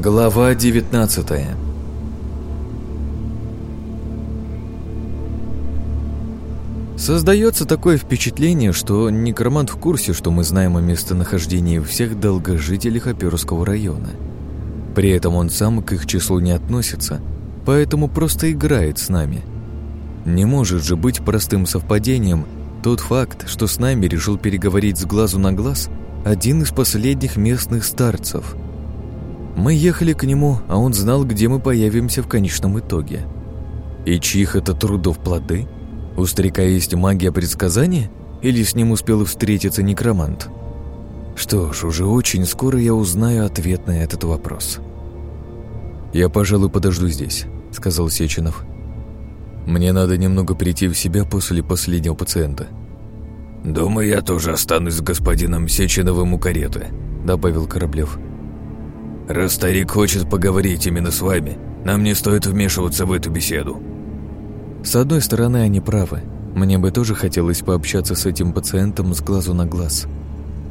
Глава 19 Создается такое впечатление, что некромант в курсе, что мы знаем о местонахождении всех долгожителей Хаперского района. При этом он сам к их числу не относится, поэтому просто играет с нами. Не может же быть простым совпадением тот факт, что с нами решил переговорить с глазу на глаз один из последних местных старцев. Мы ехали к нему, а он знал, где мы появимся в конечном итоге. И чьих это трудов плоды? У старика есть магия предсказания? Или с ним успел встретиться некромант? Что ж, уже очень скоро я узнаю ответ на этот вопрос. «Я, пожалуй, подожду здесь», — сказал Сеченов. «Мне надо немного прийти в себя после последнего пациента». «Думаю, я тоже останусь с господином Сеченовым у кареты», — добавил Кораблев. «Раз старик хочет поговорить именно с вами, нам не стоит вмешиваться в эту беседу». С одной стороны, они правы. Мне бы тоже хотелось пообщаться с этим пациентом с глазу на глаз.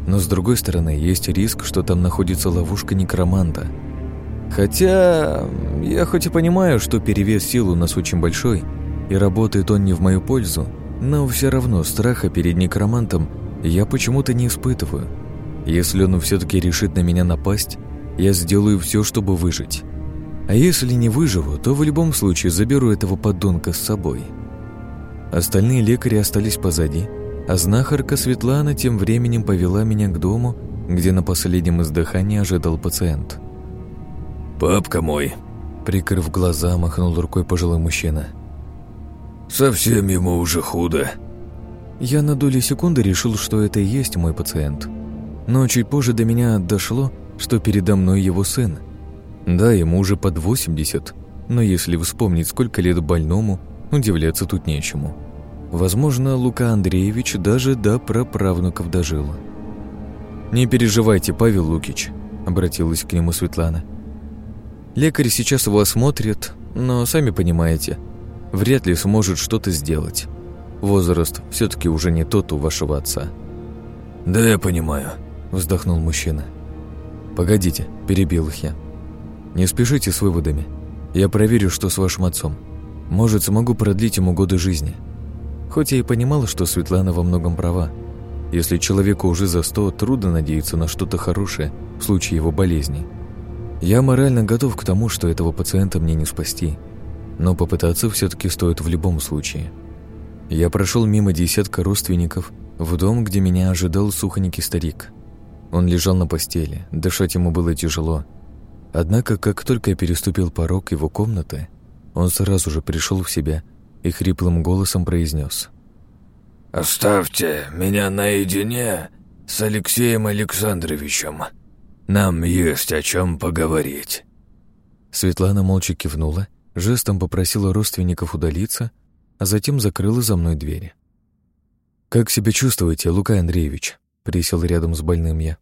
Но с другой стороны, есть риск, что там находится ловушка некроманта. Хотя я хоть и понимаю, что перевес сил у нас очень большой, и работает он не в мою пользу, но все равно страха перед некромантом я почему-то не испытываю. Если он все-таки решит на меня напасть, я сделаю все, чтобы выжить. А если не выживу, то в любом случае заберу этого подонка с собой. Остальные лекари остались позади, а знахарка Светлана тем временем повела меня к дому, где на последнем издыхании ожидал пациент. «Папка мой», — прикрыв глаза, махнул рукой пожилой мужчина. «Совсем ему уже худо». Я на долю секунды решил, что это и есть мой пациент. Но чуть позже до меня дошло, что передо мной его сын. Да, ему уже под 80, но если вспомнить, сколько лет больному, удивляться тут нечему. Возможно, Лука Андреевич даже до праправнуков дожил. «Не переживайте, Павел Лукич», — обратилась к нему Светлана. «Лекарь сейчас его осмотрит, но, сами понимаете, вряд ли сможет что-то сделать. Возраст все таки уже не тот у вашего отца». «Да, я понимаю», — вздохнул мужчина. «Погодите», — перебил их я. «Не спешите с выводами. Я проверю, что с вашим отцом. Может, смогу продлить ему годы жизни». Хоть я и понимала, что Светлана во многом права. Если человеку уже за сто, трудно надеяться на что-то хорошее в случае его болезни. Я морально готов к тому, что этого пациента мне не спасти. Но попытаться все таки стоит в любом случае. Я прошел мимо десятка родственников в дом, где меня ожидал сухонький старик. Он лежал на постели, дышать ему было тяжело. Однако, как только я переступил порог его комнаты, он сразу же пришел в себя и хриплым голосом произнес. «Оставьте меня наедине с Алексеем Александровичем. Нам есть о чем поговорить». Светлана молча кивнула, жестом попросила родственников удалиться, а затем закрыла за мной двери. «Как себя чувствуете, Лука Андреевич?» Присел рядом с больным я.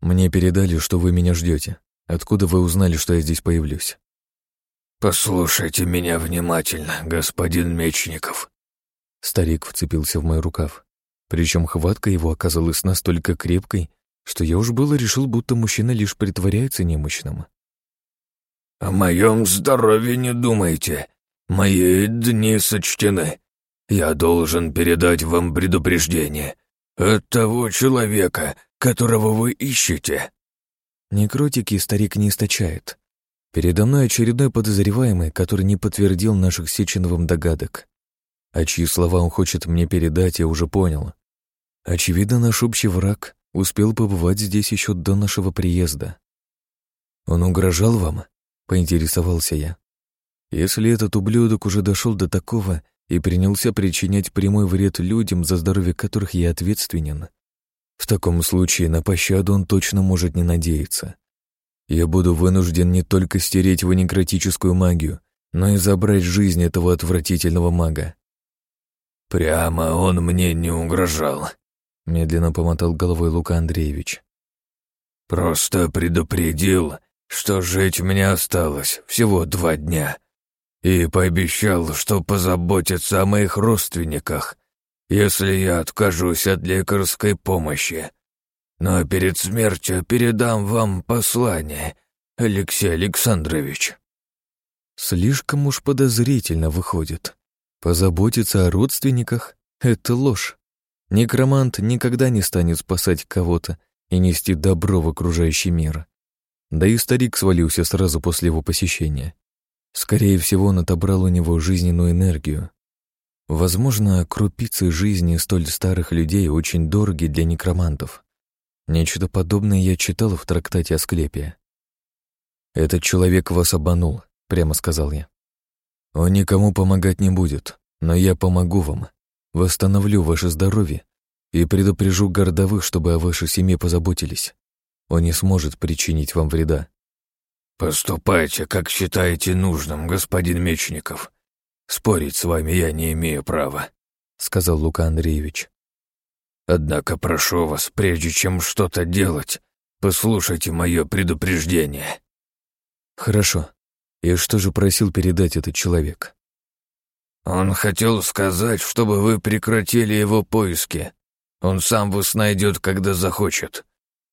«Мне передали, что вы меня ждете. Откуда вы узнали, что я здесь появлюсь?» «Послушайте меня внимательно, господин Мечников». Старик вцепился в мой рукав. Причем хватка его оказалась настолько крепкой, что я уж было решил, будто мужчина лишь притворяется немощным. «О моем здоровье не думайте. Мои дни сочтены. Я должен передать вам предупреждение. От того человека, которого вы ищете». Некротики старик не источает. Передо мной очередной подозреваемый, который не подтвердил наших Сеченовым догадок. А чьи слова он хочет мне передать, я уже понял. Очевидно, наш общий враг успел побывать здесь еще до нашего приезда. «Он угрожал вам?» — поинтересовался я. «Если этот ублюдок уже дошел до такого, и принялся причинять прямой вред людям, за здоровье которых я ответственен. В таком случае на пощаду он точно может не надеяться. Я буду вынужден не только стереть его некротическую магию, но и забрать жизнь этого отвратительного мага. «Прямо он мне не угрожал», — медленно помотал головой Лука Андреевич. «Просто предупредил, что жить мне осталось всего два дня, и пообещал, что позаботится о моих родственниках, если я откажусь от лекарской помощи. Но перед смертью передам вам послание Алексей Александрович». Слишком уж подозрительно выходит. Позаботиться о родственниках — это ложь. Некромант никогда не станет спасать кого-то и нести добро в окружающий мир. Да и старик свалился сразу после его посещения. Скорее всего, он отобрал у него жизненную энергию. Возможно, крупицы жизни столь старых людей очень дороги для некромантов. Нечто подобное я читал в трактате Асклепия. «Этот человек вас обманул», — прямо сказал я. «Он никому помогать не будет, но я помогу вам, восстановлю ваше здоровье и предупрежу городовых, чтобы о вашей семье позаботились. Он не сможет причинить вам вреда. «Поступайте, как считаете нужным, господин Мечников. Спорить с вами я не имею права», — сказал Лука Андреевич. «Однако прошу вас, прежде чем что-то делать, послушайте мое предупреждение». «Хорошо. И что же просил передать этот человек?» «Он хотел сказать, чтобы вы прекратили его поиски. Он сам вас найдет, когда захочет.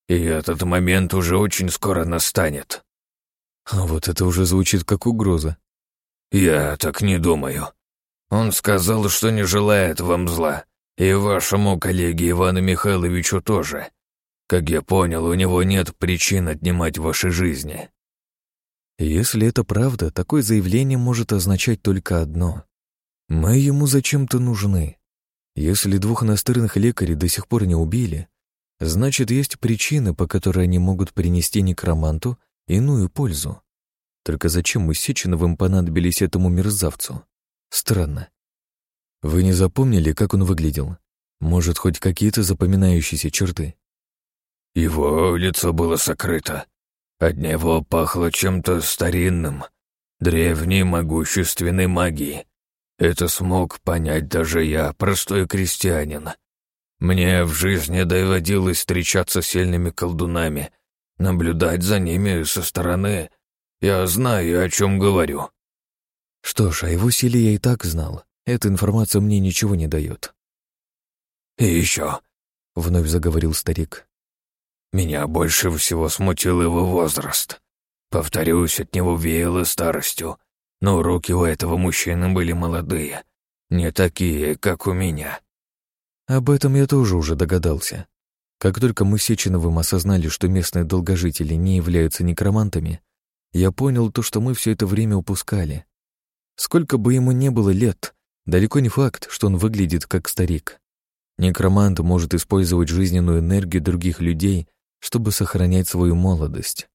И этот момент уже очень скоро настанет. А вот это уже звучит как угроза. Я так не думаю. Он сказал, что не желает вам зла, и вашему коллеге Ивану Михайловичу тоже. Как я понял, у него нет причин отнимать ваши жизни. Если это правда, такое заявление может означать только одно. Мы ему зачем-то нужны. Если двух настырных лекарей до сих пор не убили, Значит, есть причины, по которой они могут принести некроманту иную пользу. Только зачем мы Сеченовым понадобились этому мерзавцу? Странно. Вы не запомнили, как он выглядел? Может, хоть какие-то запоминающиеся черты? Его лицо было сокрыто. От него пахло чем-то старинным, древней могущественной магией. Это смог понять даже я, простой крестьянин. Мне в жизни доводилось встречаться с сильными колдунами, наблюдать за ними со стороны. Я знаю, о чем говорю». «Что ж, о его силе я и так знал. Эта информация мне ничего не дает». «И еще», — вновь заговорил старик, — «меня больше всего смутил его возраст. Повторюсь, от него веяло старостью, но руки у этого мужчины были молодые, не такие, как у меня». Об этом я тоже уже догадался. Как только мы с Сеченовым осознали, что местные долгожители не являются некромантами, я понял то, что мы все это время упускали. Сколько бы ему не было лет, далеко не факт, что он выглядит как старик. Некромант может использовать жизненную энергию других людей, чтобы сохранять свою молодость.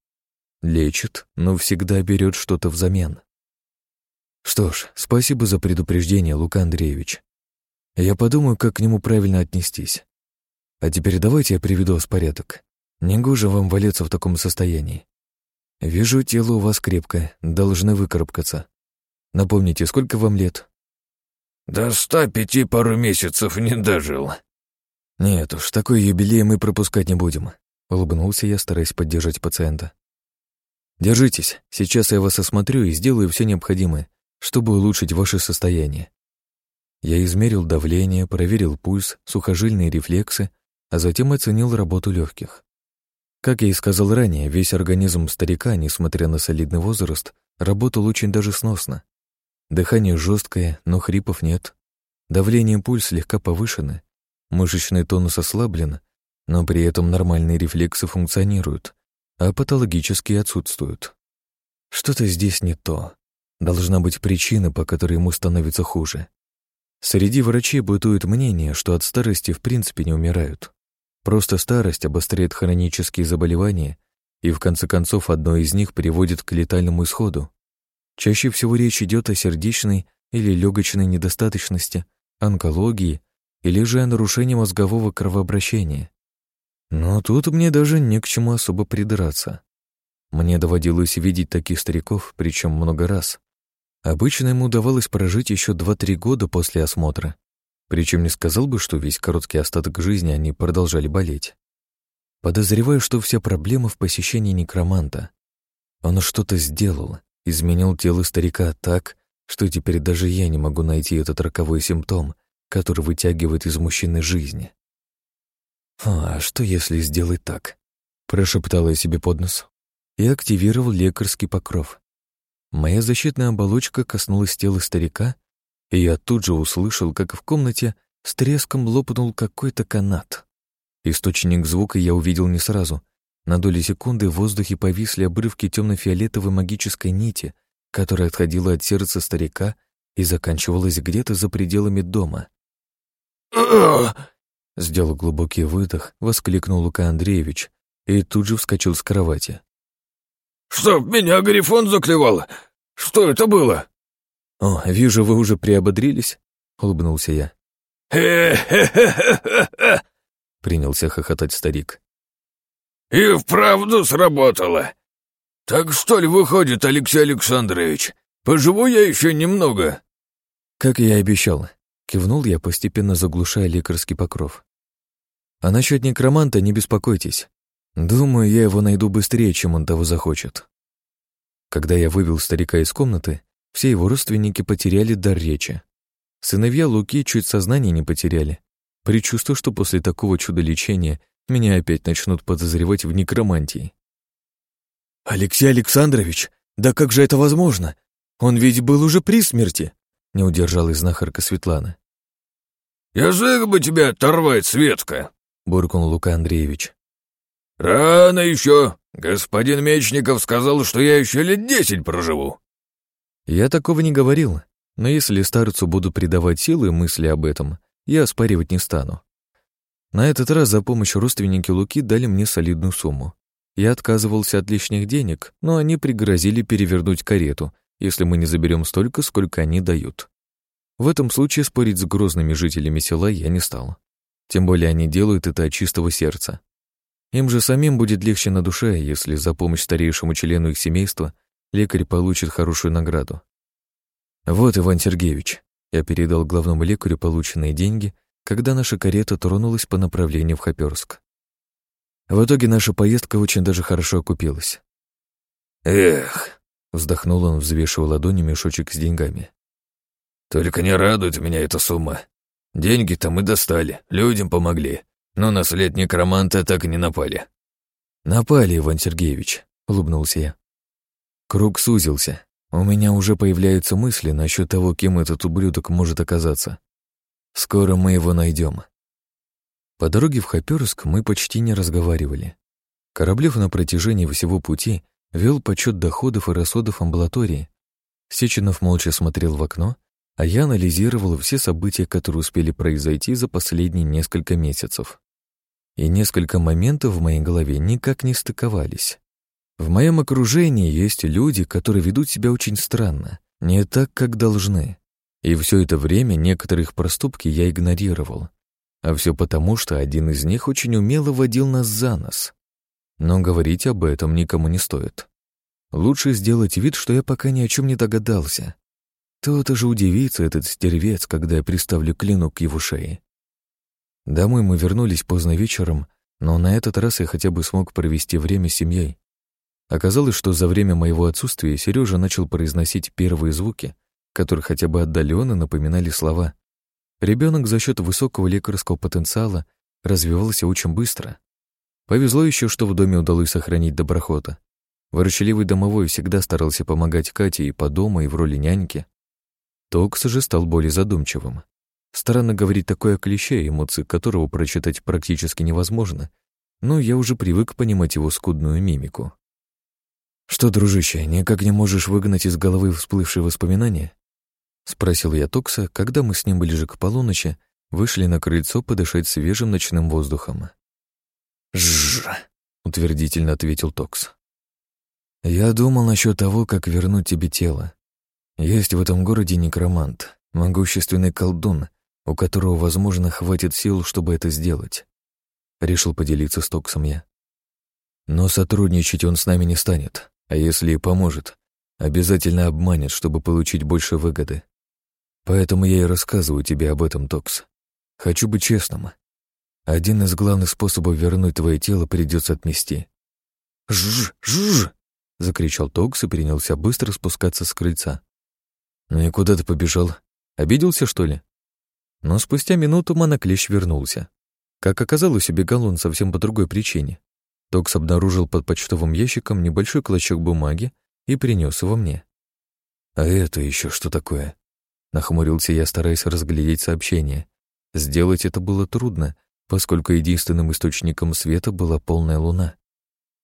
Лечит, но всегда берет что-то взамен. Что ж, спасибо за предупреждение, Лука Андреевич. Я подумаю, как к нему правильно отнестись. А теперь давайте я приведу вас в порядок. Негоже вам валяться в таком состоянии. Вижу, тело у вас крепкое, должны выкарабкаться. Напомните, сколько вам лет? До ста пяти пару месяцев не дожил. Нет уж, такой юбилей мы пропускать не будем. Улыбнулся я, стараясь поддержать пациента. Держитесь, сейчас я вас осмотрю и сделаю все необходимое, чтобы улучшить ваше состояние. Я измерил давление, проверил пульс, сухожильные рефлексы, а затем оценил работу легких. Как я и сказал ранее, весь организм старика, несмотря на солидный возраст, работал очень даже сносно. Дыхание жесткое, но хрипов нет. Давление пульс слегка повышены. Мышечный тонус ослаблен, но при этом нормальные рефлексы функционируют, а патологические отсутствуют. Что-то здесь не то. Должна быть причина, по которой ему становится хуже. Среди врачей бытует мнение, что от старости в принципе не умирают. Просто старость обостряет хронические заболевания, и в конце концов одно из них приводит к летальному исходу. Чаще всего речь идет о сердечной или легочной недостаточности, онкологии или же о нарушении мозгового кровообращения. Но тут мне даже не к чему особо придраться. Мне доводилось видеть таких стариков, причем много раз, Обычно ему удавалось прожить еще 2-3 года после осмотра. Причем не сказал бы, что весь короткий остаток жизни они продолжали болеть. Подозреваю, что вся проблема в посещении некроманта. Он что-то сделал, изменил тело старика так, что теперь даже я не могу найти этот роковой симптом, который вытягивает из мужчины жизни. «А что, если сделать так?» — прошептала я себе под нос. и активировал лекарский покров. Моя защитная оболочка коснулась тела старика, и я тут же услышал, как в комнате с треском лопнул какой-то канат. Источник звука я увидел не сразу. На доли секунды в воздухе повисли обрывки темно-фиолетовой магической нити, которая отходила от сердца старика и заканчивалась где-то за пределами дома. Сделал глубокий выдох, воскликнул Лука Андреевич и тут же вскочил с кровати. «Чтоб меня Грифон заклевал! Что это было?» «О, вижу, вы уже приободрились», — улыбнулся я. «Хе-хе-хе-хе-хе!» принялся хохотать старик. «И вправду сработало. Так что ли выходит, Алексей Александрович? Поживу я еще немного». «Как я и обещал», — кивнул я, постепенно заглушая лекарский покров. «А насчет некроманта не беспокойтесь. Думаю, я его найду быстрее, чем он того захочет». Когда я вывел старика из комнаты, все его родственники потеряли дар речи. Сыновья Луки чуть сознание не потеряли, предчувствуя, что после такого чуда лечения меня опять начнут подозревать в некромантии. «Алексей Александрович, да как же это возможно? Он ведь был уже при смерти!» — не удержалась знахарка Светлана. «Язык бы тебя оторвать, Светка!» — буркнул Лука Андреевич. «Рано еще. Господин Мечников сказал, что я еще лет десять проживу». Я такого не говорил, но если старцу буду придавать силы мысли об этом, я оспаривать не стану. На этот раз за помощь родственники Луки дали мне солидную сумму. Я отказывался от лишних денег, но они пригрозили перевернуть карету, если мы не заберем столько, сколько они дают. В этом случае спорить с грозными жителями села я не стал. Тем более они делают это от чистого сердца. Им же самим будет легче на душе, если за помощь старейшему члену их семейства лекарь получит хорошую награду. «Вот, Иван Сергеевич», — я передал главному лекарю полученные деньги, когда наша карета тронулась по направлению в Хоперск. В итоге наша поездка очень даже хорошо окупилась. «Эх!» — вздохнул он, взвешивая ладони мешочек с деньгами. «Только не радует меня эта сумма. Деньги-то мы достали, людям помогли, но на след некроманта так и не напали». «Напали, Иван Сергеевич», — улыбнулся я. Круг сузился. У меня уже появляются мысли насчет того, кем этот ублюдок может оказаться. Скоро мы его найдем. По дороге в Хоперск мы почти не разговаривали. Кораблев на протяжении всего пути вел подсчет доходов и расходов амбулатории. Сеченов молча смотрел в окно, а я анализировал все события, которые успели произойти за последние несколько месяцев. И несколько моментов в моей голове никак не стыковались. В моем окружении есть люди, которые ведут себя очень странно, не так, как должны. И все это время некоторых проступки я игнорировал, а все потому, что один из них очень умело водил нас за нос. Но говорить об этом никому не стоит. Лучше сделать вид, что я пока ни о чем не догадался. То-то же удивится этот стервец, когда я приставлю клинок к его шее. Домой мы вернулись поздно вечером, но на этот раз я хотя бы смог провести время с семьей. Оказалось, что за время моего отсутствия Сережа начал произносить первые звуки, которые хотя бы отдаленно напоминали слова. Ребенок за счет высокого лекарского потенциала развивался очень быстро. Повезло еще, что в доме удалось сохранить доброхота. Ворчаливый домовой всегда старался помогать Кате и по дому, и в роли няньки. Токс же стал более задумчивым. Странно говорить такое о клеще, эмоции которого прочитать практически невозможно, но я уже привык понимать его скудную мимику. «Что, дружище, никак не можешь выгнать из головы всплывшие воспоминания?» — спросил я Токса, когда мы с ним ближе к полуночи вышли на крыльцо подышать свежим ночным воздухом. «Жжж!» — утвердительно ответил Токс. «Я думал насчет того, как вернуть тебе тело. Есть в этом городе некромант, могущественный колдун, у которого, возможно, хватит сил, чтобы это сделать». Решил поделиться с Токсом я. «Но сотрудничать он с нами не станет, а если и поможет, обязательно обманет, чтобы получить больше выгоды. Поэтому я и рассказываю тебе об этом, Токс. Хочу быть честным. Один из главных способов вернуть твое тело придется отнести. «Жж! Жж!» — закричал Токс и принялся быстро спускаться с крыльца. «Ну и куда ты побежал? Обиделся, что ли?» Но спустя минуту моноклещ вернулся. Как оказалось, убегал он совсем по другой причине. Токс обнаружил под почтовым ящиком небольшой клочок бумаги и принес его мне. «А это еще что такое?» Нахмурился я, стараясь разглядеть сообщение. Сделать это было трудно, поскольку единственным источником света была полная луна.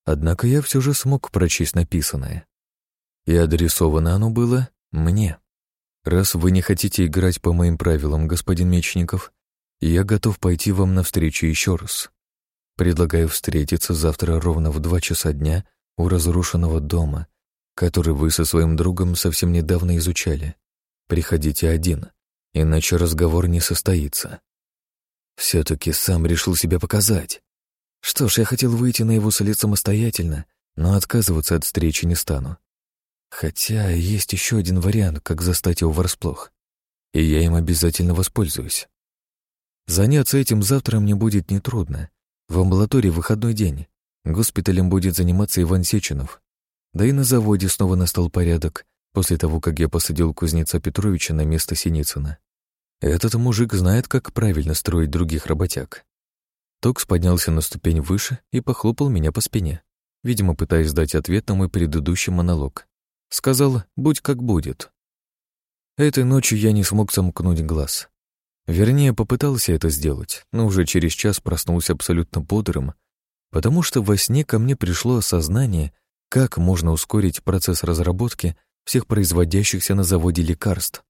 Однако я все же смог прочесть написанное. И адресовано оно было мне. Раз вы не хотите играть по моим правилам, господин Мечников, я готов пойти вам навстречу еще раз. Предлагаю встретиться завтра ровно в два часа дня у разрушенного дома, который вы со своим другом совсем недавно изучали. Приходите один, иначе разговор не состоится. Все-таки сам решил себя показать. Что ж, я хотел выйти на его след самостоятельно, но отказываться от встречи не стану. Хотя есть еще один вариант, как застать его врасплох. И я им обязательно воспользуюсь. Заняться этим завтра мне будет нетрудно. В амбулатории выходной день. Госпиталем будет заниматься Иван Сеченов. Да и на заводе снова настал порядок, после того, как я посадил кузнеца Петровича на место Синицына. Этот мужик знает, как правильно строить других работяг. Токс поднялся на ступень выше и похлопал меня по спине, видимо, пытаясь дать ответ на мой предыдущий монолог. Сказал «будь как будет». Этой ночью я не смог замкнуть глаз. Вернее, попытался это сделать, но уже через час проснулся абсолютно бодрым, потому что во сне ко мне пришло осознание, как можно ускорить процесс разработки всех производящихся на заводе лекарств.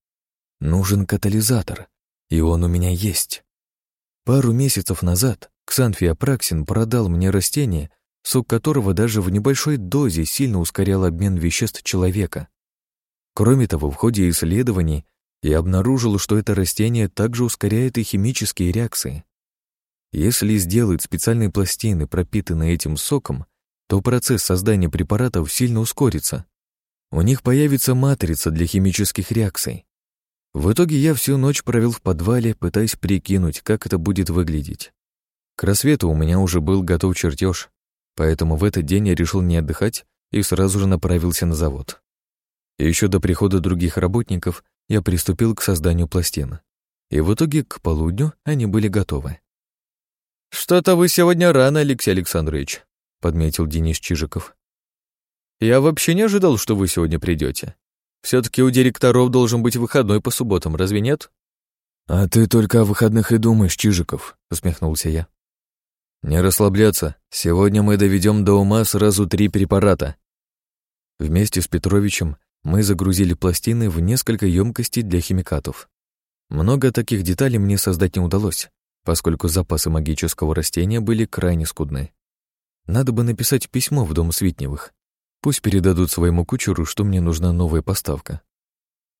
Нужен катализатор, и он у меня есть. Пару месяцев назад Ксанфий Апраксин продал мне растение, сок которого даже в небольшой дозе сильно ускорял обмен веществ человека. Кроме того, в ходе исследований я обнаружил, что это растение также ускоряет и химические реакции. Если сделать специальные пластины, пропитанные этим соком, то процесс создания препаратов сильно ускорится. У них появится матрица для химических реакций. В итоге я всю ночь провел в подвале, пытаясь прикинуть, как это будет выглядеть. К рассвету у меня уже был готов чертеж, Поэтому в этот день я решил не отдыхать и сразу же направился на завод. И еще до прихода других работников я приступил к созданию пластин. И в итоге к полудню они были готовы. «Что-то вы сегодня рано, Алексей Александрович», — подметил Денис Чижиков. «Я вообще не ожидал, что вы сегодня придете. Все-таки у директоров должен быть выходной по субботам, разве нет?» «А ты только о выходных и думаешь, Чижиков», — усмехнулся я. «Не расслабляться. Сегодня мы доведем до ума сразу три препарата». Вместе с Петровичем мы загрузили пластины в несколько емкостей для химикатов. Много таких деталей мне создать не удалось, поскольку запасы магического растения были крайне скудны. Надо бы написать письмо в дом Свитневых. Пусть передадут своему кучеру, что мне нужна новая поставка.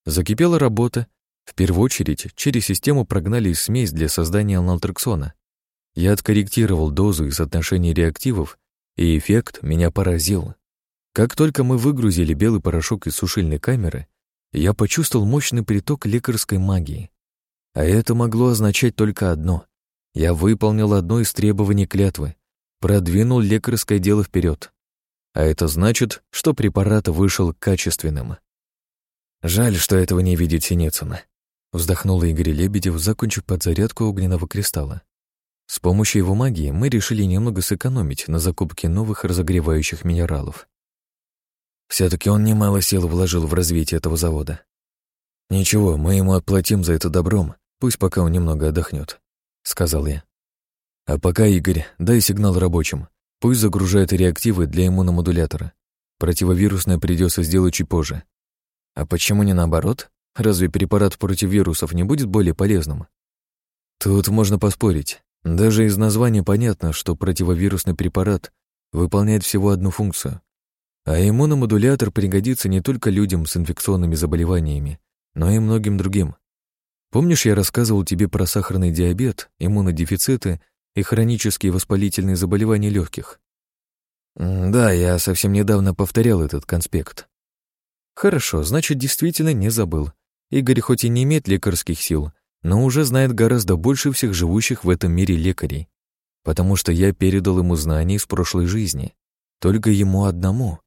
Закипела работа. В первую очередь через систему прогнали смесь для создания алналтрексона. Я откорректировал дозу и соотношение реактивов, и эффект меня поразил. Как только мы выгрузили белый порошок из сушильной камеры, я почувствовал мощный приток лекарской магии. А это могло означать только одно. Я выполнил одно из требований клятвы, продвинул лекарское дело вперед. А это значит, что препарат вышел качественным. Жаль, что этого не видит Синицына. Вздохнул Игорь Лебедев, закончив подзарядку огненного кристалла. С помощью его магии мы решили немного сэкономить на закупке новых разогревающих минералов. Все таки он немало сил вложил в развитие этого завода. «Ничего, мы ему отплатим за это добром, пусть пока он немного отдохнет», — сказал я. «А пока, Игорь, дай сигнал рабочим. Пусть загружают реактивы для иммуномодулятора. Противовирусное придется сделать чуть позже. А почему не наоборот? Разве препарат против вирусов не будет более полезным? Тут можно поспорить. Даже из названия понятно, что противовирусный препарат выполняет всего одну функцию. А иммуномодулятор пригодится не только людям с инфекционными заболеваниями, но и многим другим. Помнишь, я рассказывал тебе про сахарный диабет, иммунодефициты и хронические воспалительные заболевания легких? Да, я совсем недавно повторял этот конспект. Хорошо, значит, действительно не забыл. Игорь хоть и не имеет лекарских сил, но уже знает гораздо больше всех живущих в этом мире лекарей, потому что я передал ему знания из прошлой жизни, только ему одному.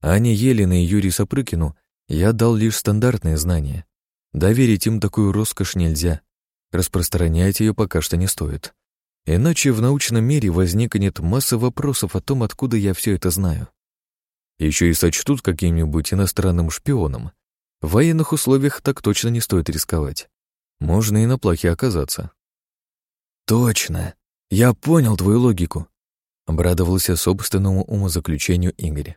Ане Елена и Юрию Сапрыкину я дал лишь стандартные знания. Доверить им такую роскошь нельзя, распространять ее пока что не стоит. Иначе в научном мире возникнет масса вопросов о том, откуда я все это знаю. Еще и сочтут каким-нибудь иностранным шпионом. В военных условиях так точно не стоит рисковать. Можно и на плахе оказаться. «Точно! Я понял твою логику!» Обрадовался собственному умозаключению Игорь.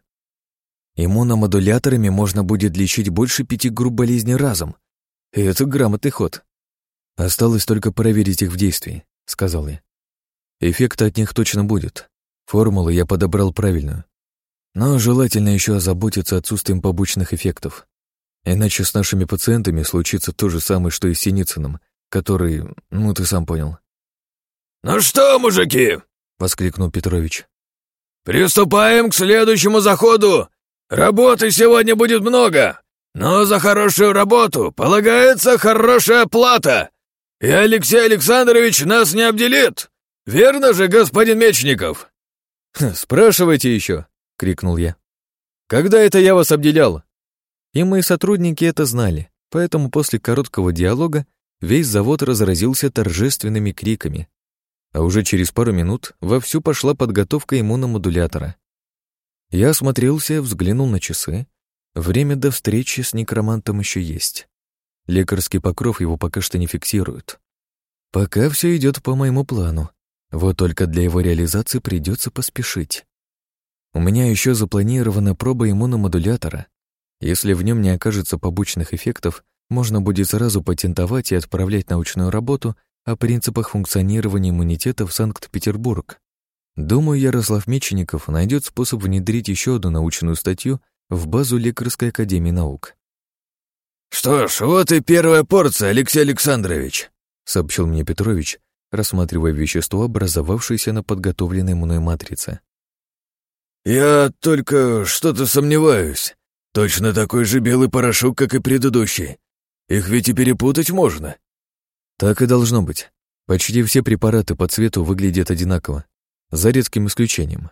Иммуномодуляторами можно будет лечить больше пяти групп болезней разом. Это грамотный ход. Осталось только проверить их в действии, сказал я. Эффект от них точно будет. Формулу я подобрал правильную. Но желательно еще озаботиться отсутствием побочных эффектов. Иначе с нашими пациентами случится то же самое, что и с Синицыным, который, ну, ты сам понял. «Ну что, мужики?» — воскликнул Петрович. «Приступаем к следующему заходу. Работы сегодня будет много, но за хорошую работу полагается хорошая плата. И Алексей Александрович нас не обделит. Верно же, господин Мечников?» «Спрашивайте еще», — крикнул я. «Когда это я вас обделял?» И мои сотрудники это знали, поэтому после короткого диалога весь завод разразился торжественными криками. А уже через пару минут вовсю пошла подготовка иммуномодулятора. Я осмотрелся, взглянул на часы. Время до встречи с некромантом еще есть. Лекарский покров его пока что не фиксирует. Пока все идет по моему плану. Вот только для его реализации придется поспешить. У меня еще запланирована проба иммуномодулятора, если в нем не окажется побочных эффектов, можно будет сразу патентовать и отправлять научную работу о принципах функционирования иммунитета в Санкт-Петербург. Думаю, Ярослав Мечеников найдет способ внедрить еще одну научную статью в базу Лекарской академии наук. «Что ж, вот и первая порция, Алексей Александрович», сообщил мне Петрович, рассматривая вещество, образовавшееся на подготовленной мной матрице. «Я только что-то сомневаюсь. Точно такой же белый порошок, как и предыдущий. Их ведь и перепутать можно. Так и должно быть. Почти все препараты по цвету выглядят одинаково, за редким исключением.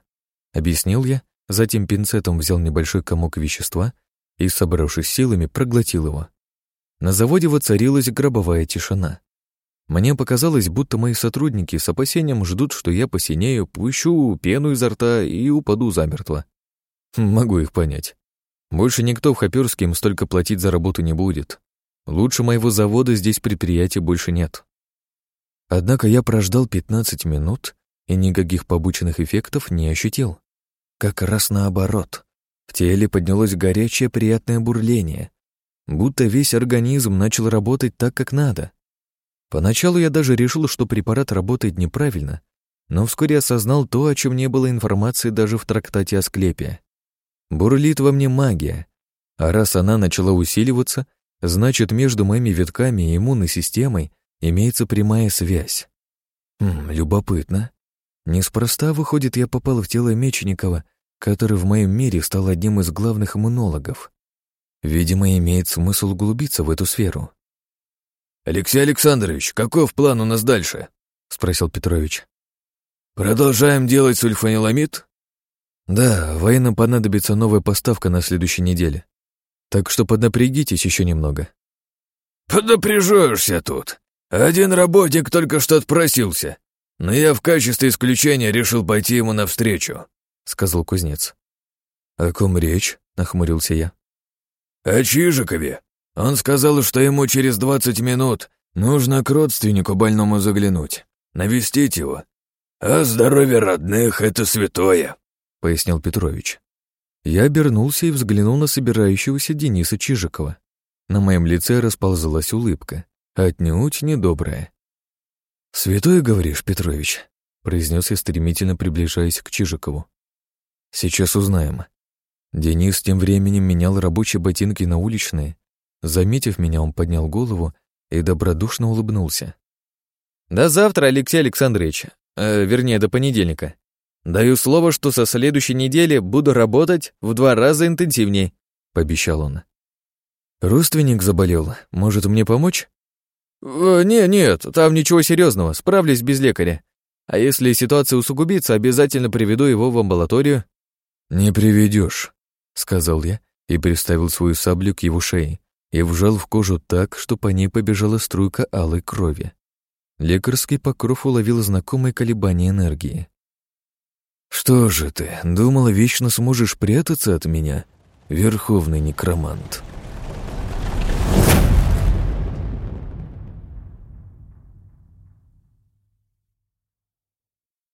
Объяснил я, затем пинцетом взял небольшой комок вещества и, собравшись силами, проглотил его. На заводе воцарилась гробовая тишина. Мне показалось, будто мои сотрудники с опасением ждут, что я посинею, пущу пену изо рта и упаду замертво. Могу их понять. Больше никто в Хоперске им столько платить за работу не будет. Лучше моего завода здесь предприятия больше нет. Однако я прождал 15 минут и никаких побочных эффектов не ощутил. Как раз наоборот. В теле поднялось горячее приятное бурление, будто весь организм начал работать так, как надо. Поначалу я даже решил, что препарат работает неправильно, но вскоре осознал то, о чем не было информации даже в трактате о склепе. Бурлит во мне магия, а раз она начала усиливаться, значит, между моими витками и иммунной системой имеется прямая связь. Хм, любопытно. Неспроста, выходит, я попал в тело Мечникова, который в моем мире стал одним из главных иммунологов. Видимо, имеет смысл углубиться в эту сферу. «Алексей Александрович, каков план у нас дальше?» — спросил Петрович. «Продолжаем делать сульфаниламид?» Да, военным понадобится новая поставка на следующей неделе. Так что поднапрягитесь еще немного. Поднапряжешься тут. Один работник только что отпросился, но я в качестве исключения решил пойти ему навстречу, сказал кузнец. О ком речь? нахмурился я. О Чижикове. Он сказал, что ему через двадцать минут нужно к родственнику больному заглянуть, навестить его. А здоровье родных — это святое. — пояснил Петрович. Я обернулся и взглянул на собирающегося Дениса Чижикова. На моем лице расползалась улыбка, отнюдь недобрая. «Святой, говоришь, Петрович?» — произнес я, стремительно приближаясь к Чижикову. «Сейчас узнаем». Денис тем временем менял рабочие ботинки на уличные. Заметив меня, он поднял голову и добродушно улыбнулся. «До завтра, Алексей Александрович. Э, вернее, до понедельника. «Даю слово, что со следующей недели буду работать в два раза интенсивнее», — пообещал он. «Родственник заболел. Может, мне помочь?» Э, «Не, нет, там ничего серьезного, справлюсь без лекаря. А если ситуация усугубится, обязательно приведу его в амбулаторию». «Не приведешь», — сказал я и приставил свою саблю к его шее и вжал в кожу так, что по ней побежала струйка алой крови. Лекарский покров уловил знакомые колебания энергии. «Что же ты, думала, вечно сможешь прятаться от меня, верховный некромант?»